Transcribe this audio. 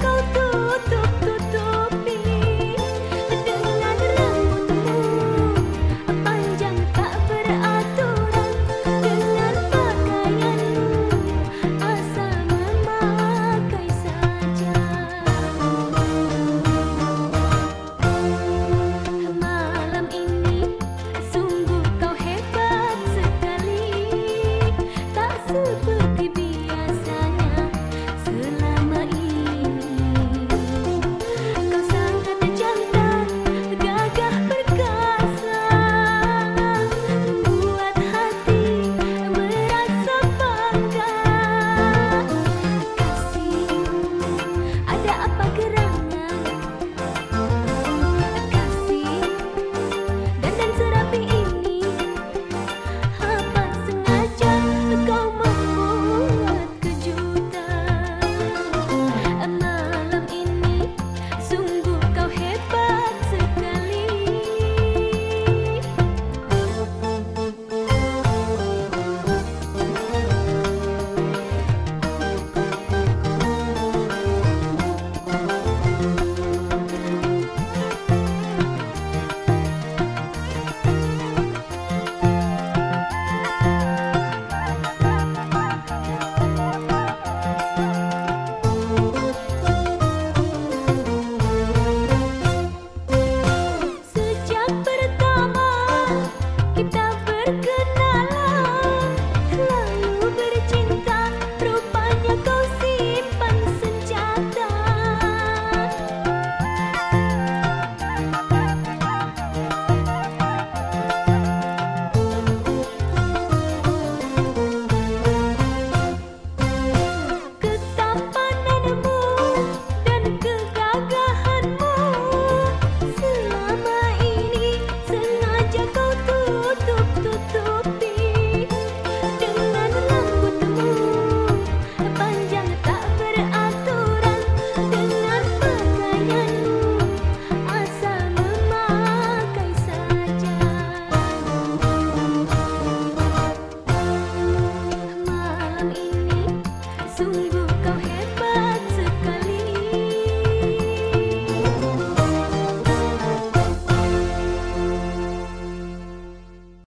高。